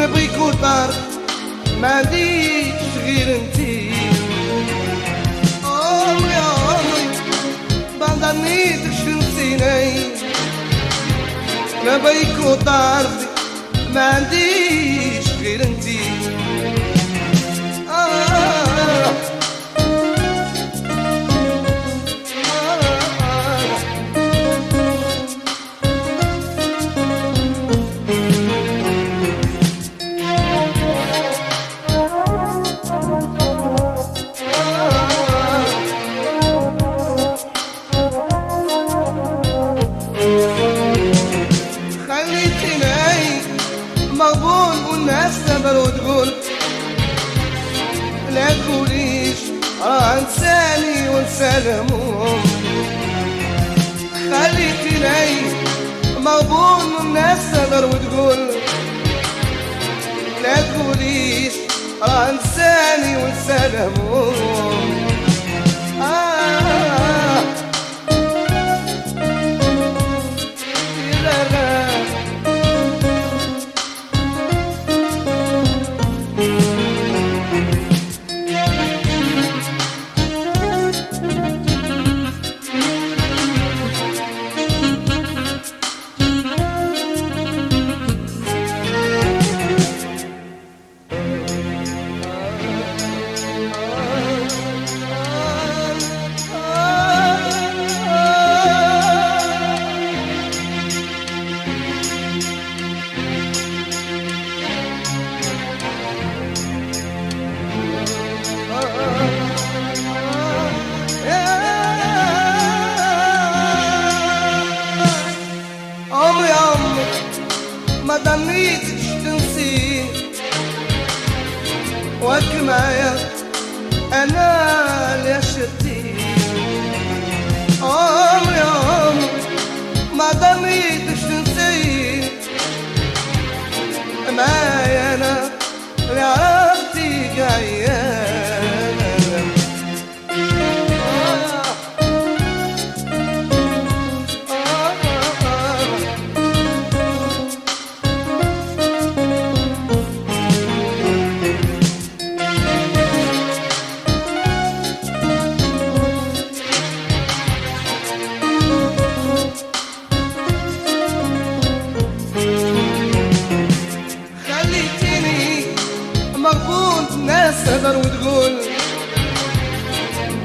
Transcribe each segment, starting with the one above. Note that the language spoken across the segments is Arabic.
نبغيك وطار ما عنديش غير انتي عمري عمري ما ضنيتش تنسيني نبغيك وطار ما عنديش غير انتي مغبون والناس تبر وتقول لا تقوليش راه انساني وانسى الهموم خليتني مغبون والناس تبر وتقول لا تقوليش راه انساني وانسى الهموم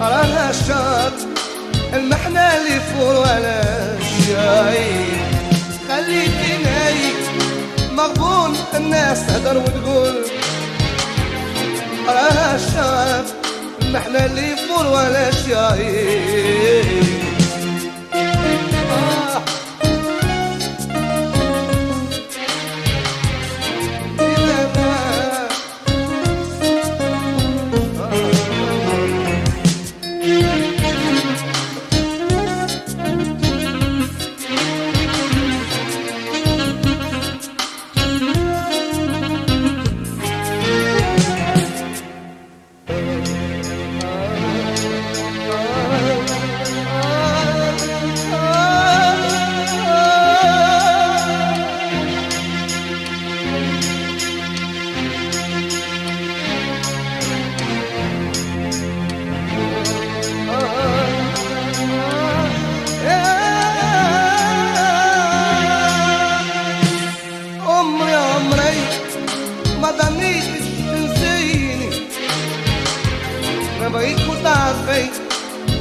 راها الشاط المحنة اللي فور ولا شاي خليتني مغبون الناس تهدر وتقول. راها الشاط المحنة اللي فور ولا شاي ما ضنيتش تنسيني ما بغيت وتعرفي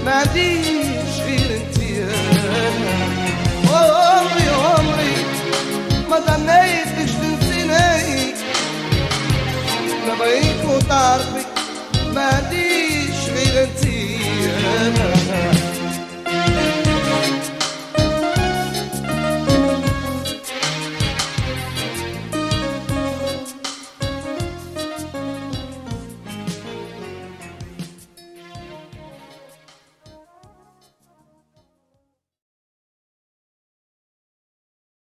ما عنديش